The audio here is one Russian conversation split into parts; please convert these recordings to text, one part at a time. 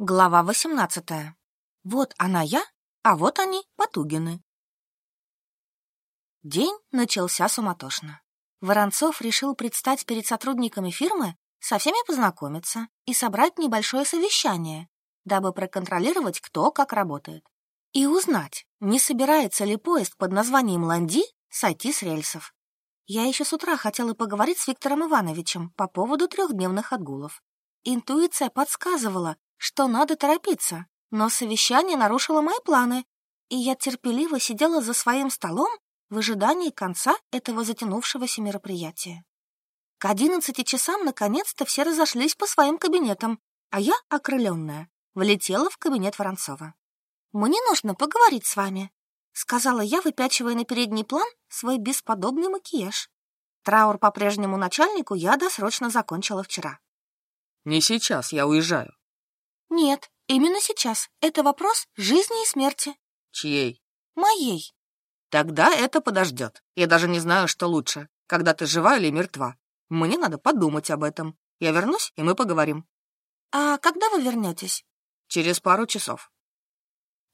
Глава 18. Вот она я, а вот они, Потугины. День начался суматошно. Воронцов решил предстать перед сотрудниками фирмы, со всеми познакомиться и собрать небольшое совещание, дабы проконтролировать, кто как работает. И узнать, не собирается ли поезд под названием «Ланди» сойти с рельсов. Я еще с утра хотела поговорить с Виктором Ивановичем по поводу трехдневных отгулов. Интуиция подсказывала, что надо торопиться, но совещание нарушило мои планы, и я терпеливо сидела за своим столом в ожидании конца этого затянувшегося мероприятия. К одиннадцати часам наконец-то все разошлись по своим кабинетам, а я, окрыленная, влетела в кабинет Воронцова. «Мне нужно поговорить с вами», — сказала я, выпячивая на передний план свой бесподобный макияж. Траур по прежнему начальнику я досрочно закончила вчера. «Не сейчас, я уезжаю», нет, именно сейчас. Это вопрос жизни и смерти. Чьей? Моей. Тогда это подождет. Я даже не знаю, что лучше, когда ты жива или мертва. Мне надо подумать об этом. Я вернусь, и мы поговорим. А когда вы вернетесь? Через пару часов.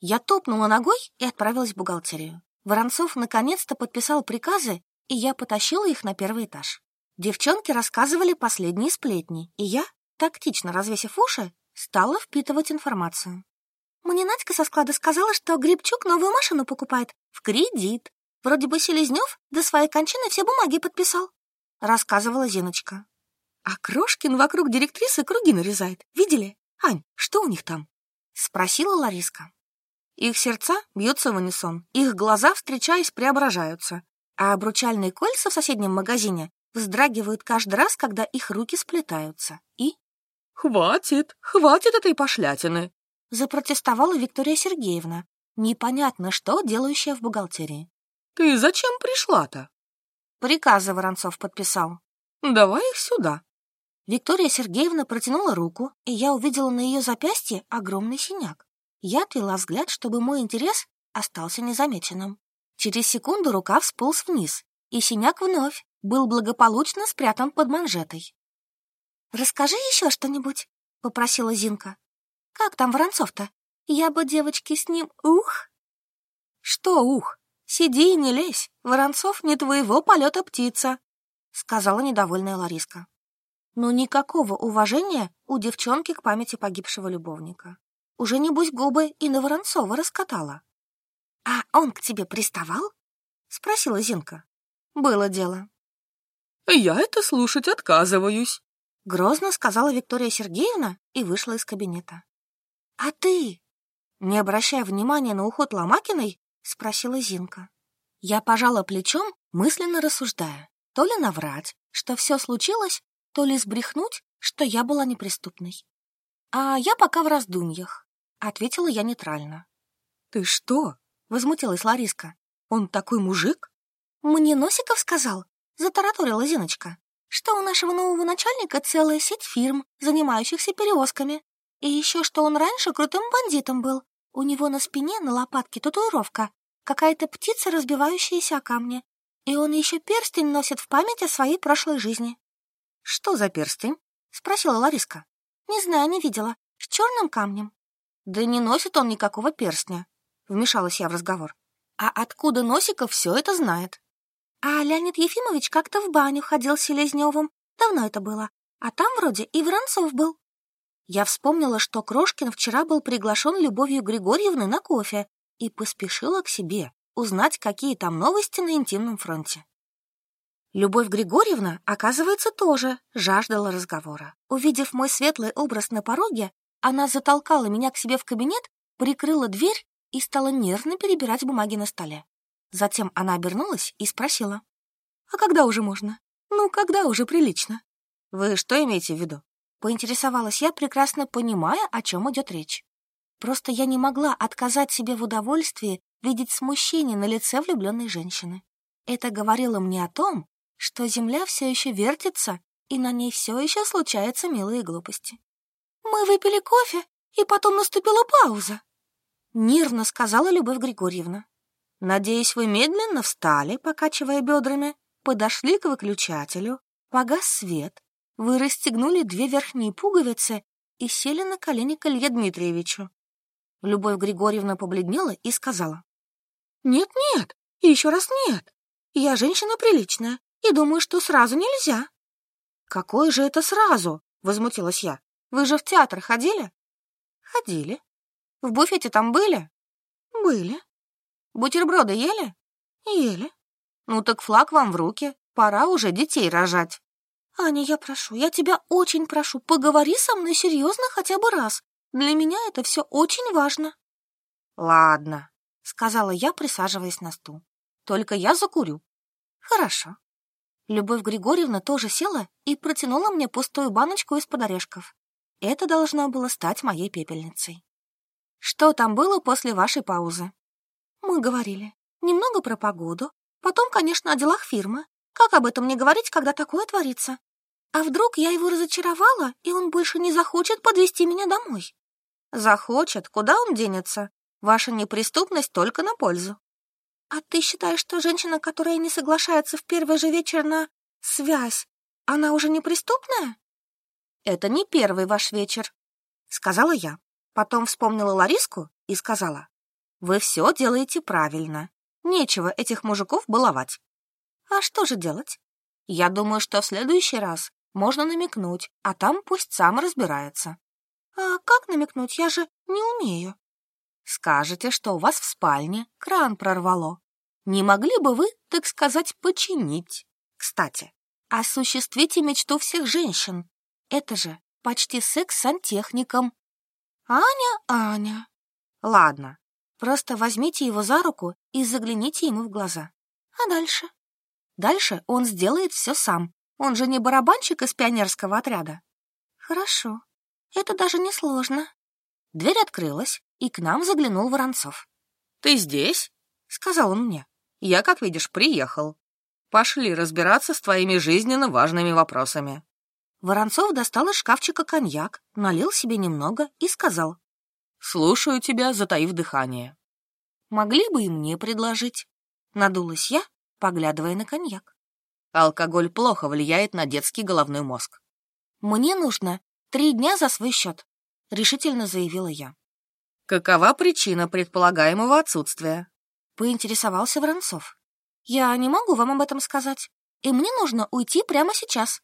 Я топнула ногой и отправилась в бухгалтерию. Воронцов наконец-то подписал приказы, и я потащила их на первый этаж. Девчонки рассказывали последние сплетни, и я, тактично развесив уши, Стала впитывать информацию. Мне Надька со склада сказала, что Грибчук новую машину покупает в кредит. Вроде бы Селезнев до своей кончины все бумаги подписал. Рассказывала Зиночка. А Крошкин вокруг директрисы круги нарезает. Видели? Ань, что у них там? Спросила Лариска. Их сердца бьются в унисон, их глаза, встречаясь, преображаются, а обручальные кольца в соседнем магазине вздрагивают каждый раз, когда их руки сплетаются. И «Хватит, хватит этой пошлятины!» запротестовала Виктория Сергеевна, непонятно что делающая в бухгалтерии. «Ты зачем пришла-то?» Приказы Воронцов подписал. «Давай их сюда». Виктория Сергеевна протянула руку, и я увидела на ее запястье огромный синяк. Я отвела взгляд, чтобы мой интерес остался незамеченным. Через секунду рука всполз вниз, и синяк вновь был благополучно спрятан под манжетой. «Расскажи еще что-нибудь», — попросила Зинка. «Как там Воронцов-то? Я бы, девочки, с ним... Ух!» «Что ух? Сиди и не лезь. Воронцов не твоего полета птица», — сказала недовольная Лариска. Но никакого уважения у девчонки к памяти погибшего любовника. Уже, небось, губы и на Воронцова раскатала. «А он к тебе приставал?» — спросила Зинка. «Было дело». «Я это слушать отказываюсь», Грозно сказала Виктория Сергеевна и вышла из кабинета. «А ты?» Не обращая внимания на уход Ломакиной, спросила Зинка. Я пожала плечом, мысленно рассуждая. То ли наврать, что все случилось, то ли сбрехнуть, что я была неприступной. «А я пока в раздумьях», — ответила я нейтрально. «Ты что?» — возмутилась Лариска. «Он такой мужик?» «Мне Носиков сказал», — затараторила Зиночка что у нашего нового начальника целая сеть фирм, занимающихся перевозками. И еще что он раньше крутым бандитом был. У него на спине на лопатке татуировка, какая-то птица, разбивающаяся о камни. И он еще перстень носит в память о своей прошлой жизни. «Что за перстень?» — спросила Лариска. «Не знаю, не видела. С черным камнем». «Да не носит он никакого перстня», — вмешалась я в разговор. «А откуда Носиков все это знает?» А Леонид Ефимович как-то в баню ходил с Селезневым. Давно это было. А там вроде и Воронцов был. Я вспомнила, что Крошкин вчера был приглашен Любовью Григорьевной на кофе и поспешила к себе узнать, какие там новости на интимном фронте. Любовь Григорьевна, оказывается, тоже жаждала разговора. Увидев мой светлый образ на пороге, она затолкала меня к себе в кабинет, прикрыла дверь и стала нервно перебирать бумаги на столе. Затем она обернулась и спросила. «А когда уже можно? Ну, когда уже прилично?» «Вы что имеете в виду?» Поинтересовалась я, прекрасно понимая, о чем идет речь. Просто я не могла отказать себе в удовольствии видеть смущение на лице влюбленной женщины. Это говорило мне о том, что земля все еще вертится, и на ней все еще случаются милые глупости. «Мы выпили кофе, и потом наступила пауза», — нервно сказала Любовь Григорьевна. Надеюсь, вы медленно встали, покачивая бедрами, подошли к выключателю, погас свет, вы расстегнули две верхние пуговицы и сели на колени к Илье Дмитриевичу. Любовь Григорьевна побледнела и сказала. «Нет-нет, еще раз нет. Я женщина приличная и думаю, что сразу нельзя». «Какое же это сразу?» — возмутилась я. «Вы же в театр ходили?» «Ходили». «В буфете там были?» «Были». «Бутерброды ели?» «Ели». «Ну так флаг вам в руки, пора уже детей рожать». «Аня, я прошу, я тебя очень прошу, поговори со мной серьезно хотя бы раз. Для меня это все очень важно». «Ладно», — сказала я, присаживаясь на стул. «Только я закурю». «Хорошо». Любовь Григорьевна тоже села и протянула мне пустую баночку из-под орешков. Это должно было стать моей пепельницей. «Что там было после вашей паузы?» «Мы говорили. Немного про погоду. Потом, конечно, о делах фирмы. Как об этом не говорить, когда такое творится? А вдруг я его разочаровала, и он больше не захочет подвести меня домой? Захочет, куда он денется? Ваша неприступность только на пользу. А ты считаешь, что женщина, которая не соглашается в первый же вечер на связь, она уже неприступная? Это не первый ваш вечер, сказала я. Потом вспомнила Лариску и сказала, вы все делаете правильно. Нечего этих мужиков баловать. А что же делать? Я думаю, что в следующий раз можно намекнуть, а там пусть сам разбирается. А как намекнуть? Я же не умею. Скажете, что у вас в спальне кран прорвало. Не могли бы вы, так сказать, починить? Кстати, осуществите мечту всех женщин. Это же почти секс с сантехником. Аня, Аня. Ладно, просто возьмите его за руку и загляните ему в глаза. А дальше? Дальше он сделает все сам, он же не барабанщик из пионерского отряда. Хорошо. Это даже не сложно. Дверь открылась, и к нам заглянул Воронцов. Ты здесь? Сказал он мне. Я, как видишь, приехал. Пошли разбираться с твоими жизненно важными вопросами. Воронцов достал из шкафчика коньяк, налил себе немного и сказал. Слушаю тебя, затаив дыхание. Могли бы и мне предложить. Надулась я, поглядывая на коньяк. Алкоголь плохо влияет на детский головной мозг. «Мне нужно три дня за свой счет», — решительно заявила я. «Какова причина предполагаемого отсутствия?» — поинтересовался Воронцов. «Я не могу вам об этом сказать, и мне нужно уйти прямо сейчас».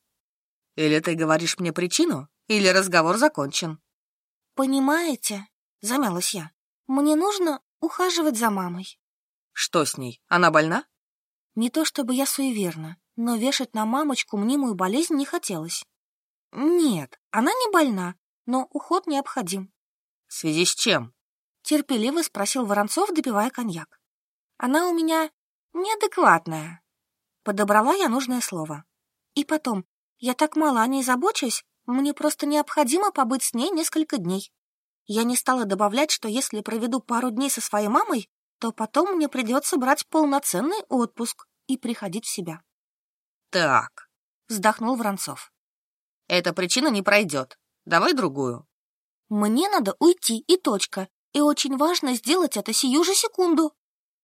«Или ты говоришь мне причину, или разговор закончен?» «Понимаете», — замялась я, — «мне нужно ухаживать за мамой». «Что с ней? Она больна?» «Не то чтобы я суеверна, но вешать на мамочку мнимую болезнь не хотелось. Нет, она не больна, но уход необходим. В связи с чем? Терпеливо спросил Воронцов, допивая коньяк. Она у меня неадекватная. Подобрала я нужное слово. И потом, я так мало о ней забочусь, мне просто необходимо побыть с ней несколько дней. Я не стала добавлять, что если проведу пару дней со своей мамой, то потом мне придется брать полноценный отпуск и приходить в себя. «Так», — вздохнул Воронцов. «Эта причина не пройдет. Давай другую». «Мне надо уйти, и точка. И очень важно сделать это сию же секунду».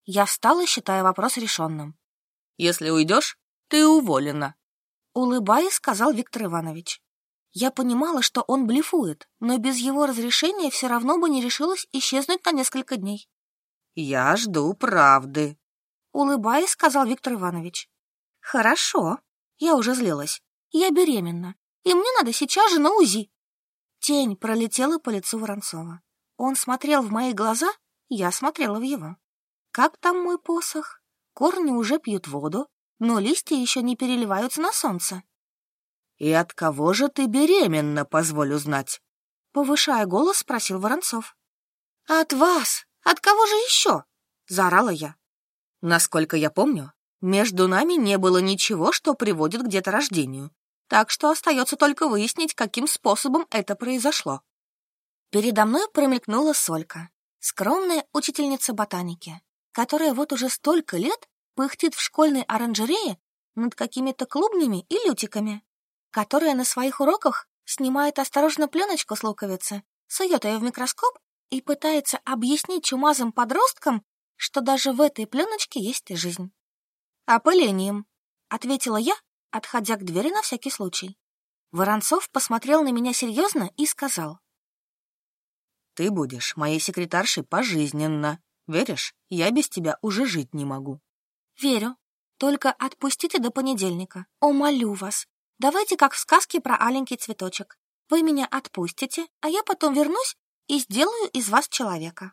Я встала, считая вопрос решенным. «Если уйдешь, ты уволена», — улыбаясь, сказал Виктор Иванович. Я понимала, что он блефует, но без его разрешения все равно бы не решилась исчезнуть на несколько дней. «Я жду правды», — улыбаясь, сказал Виктор Иванович. Хорошо. Я уже злилась. Я беременна, и мне надо сейчас же на УЗИ. Тень пролетела по лицу Воронцова. Он смотрел в мои глаза, я смотрела в его. Как там мой посох? Корни уже пьют воду, но листья еще не переливаются на солнце. «И от кого же ты беременна, позволю знать?» Повышая голос, спросил Воронцов. «От вас! От кого же еще?» — заорала я. Насколько я помню, между нами не было ничего, что приводит к деторождению, так что остается только выяснить, каким способом это произошло. Передо мной промелькнула Солька, скромная учительница ботаники, которая вот уже столько лет пыхтит в школьной оранжерее над какими-то клубнями и лютиками, которая на своих уроках снимает осторожно пленочку с луковицы, сует ее в микроскоп и пытается объяснить чумазым подросткам, что даже в этой пленочке есть жизнь. «Опылением», — ответила я, отходя к двери на всякий случай. Воронцов посмотрел на меня серьезно и сказал. Ты будешь моей секретаршей пожизненно. Веришь, я без тебя уже жить не могу. Верю. Только отпустите до понедельника. Умолю вас. Давайте как в сказке про аленький цветочек. Вы меня отпустите, а я потом вернусь и сделаю из вас человека.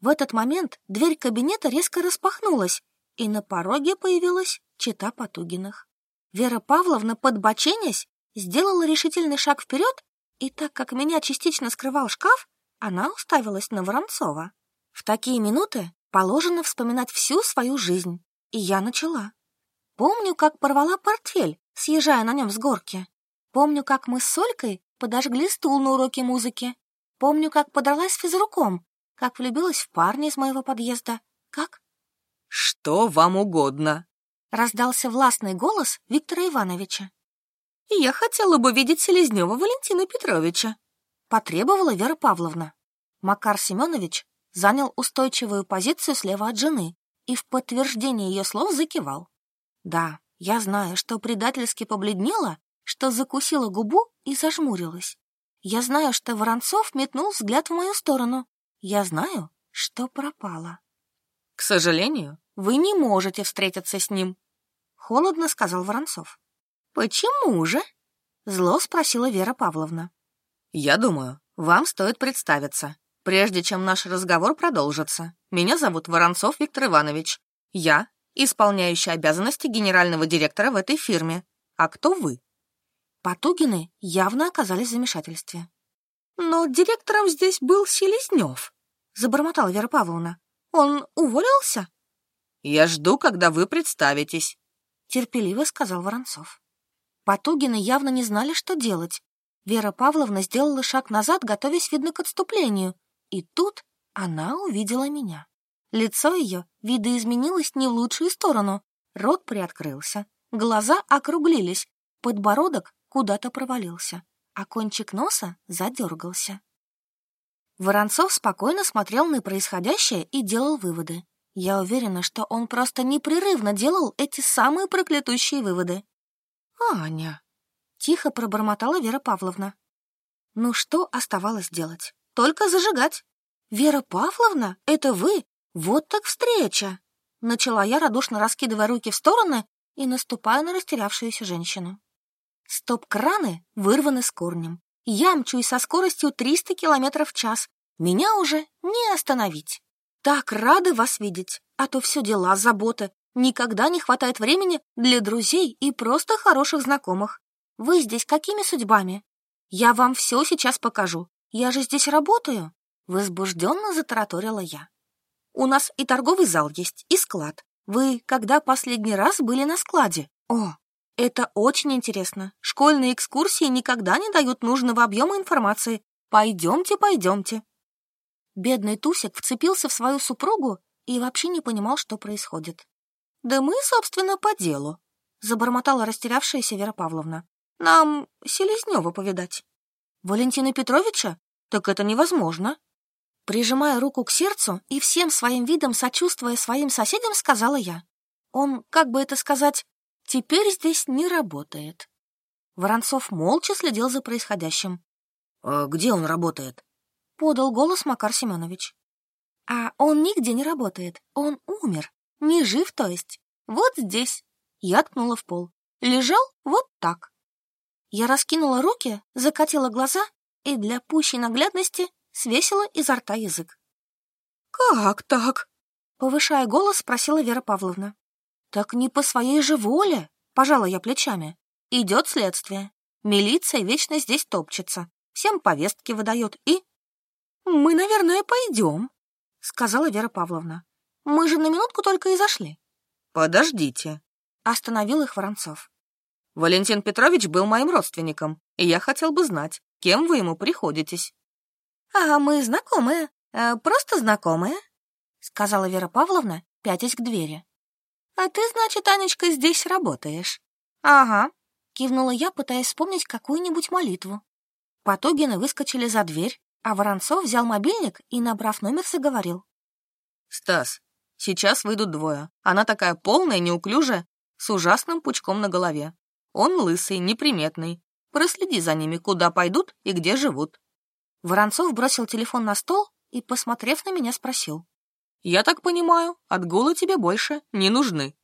В этот момент дверь кабинета резко распахнулась, и на пороге появилась чита Потугиных. Вера Павловна, подбоченясь, сделала решительный шаг вперед, и так как меня частично скрывал шкаф, она уставилась на Воронцова. В такие минуты положено вспоминать всю свою жизнь, и я начала. Помню, как порвала портфель, съезжая на нем с горки. Помню, как мы с Солькой подожгли стул на уроке музыки. Помню, как подралась с физруком, как влюбилась в парня из моего подъезда. Как? «Что вам угодно?» — раздался властный голос Виктора Ивановича. «Я хотела бы видеть Селезнева Валентина Петровича», — потребовала Вера Павловна. Макар Семенович занял устойчивую позицию слева от жены и в подтверждение ее слов закивал. Да, я знаю, что предательски побледнела, что закусила губу и зажмурилась. Я знаю, что Воронцов метнул взгляд в мою сторону. Я знаю, что пропала. «К сожалению, вы не можете встретиться с ним», — холодно сказал Воронцов. «Почему же?» — зло спросила Вера Павловна. «Я думаю, вам стоит представиться, прежде чем наш разговор продолжится. Меня зовут Воронцов Виктор Иванович. Я исполняющий обязанности генерального директора в этой фирме. А кто вы?» Потугины явно оказались в замешательстве. «Но директором здесь был Селезнев», — забормотала Вера Павловна. «Он уволился?» «Я жду, когда вы представитесь», — терпеливо сказал Воронцов. Потугины явно не знали, что делать. Вера Павловна сделала шаг назад, готовясь, видно, к отступлению. И тут она увидела меня. Лицо ее видоизменилось не в лучшую сторону. Рот приоткрылся, глаза округлились, подбородок куда-то провалился, а кончик носа задергался. Воронцов спокойно смотрел на происходящее и делал выводы. Я уверена, что он просто непрерывно делал эти самые проклятущие выводы. «Аня!» — тихо пробормотала Вера Павловна. Ну что оставалось делать? Только зажигать. «Вера Павловна, это вы? Вот так встреча!» Начала я, радушно раскидывая руки в стороны и наступая на растерявшуюся женщину. Стоп-краны вырваны с корнем. Я мчусь со скоростью 300 км в час. Меня уже не остановить. Так рада вас видеть, а то все дела, заботы. Никогда не хватает времени для друзей и просто хороших знакомых. Вы здесь какими судьбами? Я вам все сейчас покажу. Я же здесь работаю. Возбужденно затараторила я. У нас и торговый зал есть, и склад. Вы когда последний раз были на складе? О, это очень интересно. Школьные экскурсии никогда не дают нужного объема информации. Пойдемте, пойдемте. Бедный Тусик вцепился в свою супругу и вообще не понимал, что происходит. «Да мы, собственно, по делу», — забормотала растерявшаяся Вера Павловна. «Нам Селезнева повидать». «Валентина Петровича? Так это невозможно». Прижимая руку к сердцу и всем своим видом сочувствуя своим соседям, сказала я. Он, как бы это сказать, теперь здесь не работает. Воронцов молча следил за происходящим. «А где он работает?» — подал голос Макар Семенович. «А он нигде не работает. Он умер. Не жив, то есть. Вот здесь». Я ткнула в пол. Лежал вот так. Я раскинула руки, закатила глаза и для пущей наглядности свесила изо рта язык. «Как так?» — повышая голос, спросила Вера Павловна. «Так не по своей же воле», — пожала я плечами. «Идет следствие. Милиция вечно здесь топчется, всем повестки выдает и...» «Мы, наверное, пойдем», — сказала Вера Павловна. «Мы же на минутку только и зашли». «Подождите», — остановил их Воронцов. «Валентин Петрович был моим родственником, и я хотел бы знать, кем вы ему приходитесь». «А мы знакомые, э, просто знакомые», — сказала Вера Павловна, пятясь к двери. «А ты, значит, Анечка, здесь работаешь?» «Ага», — кивнула я, пытаясь вспомнить какую-нибудь молитву. Потогины выскочили за дверь, а Воронцов взял мобильник и, набрав номер, заговорил. «Стас, сейчас выйдут двое. Она такая полная, неуклюжая, с ужасным пучком на голове. Он лысый, неприметный. Проследи за ними, куда пойдут и где живут». Воронцов бросил телефон на стол и, посмотрев на меня, спросил. «Я так понимаю, отгулы тебе больше не нужны».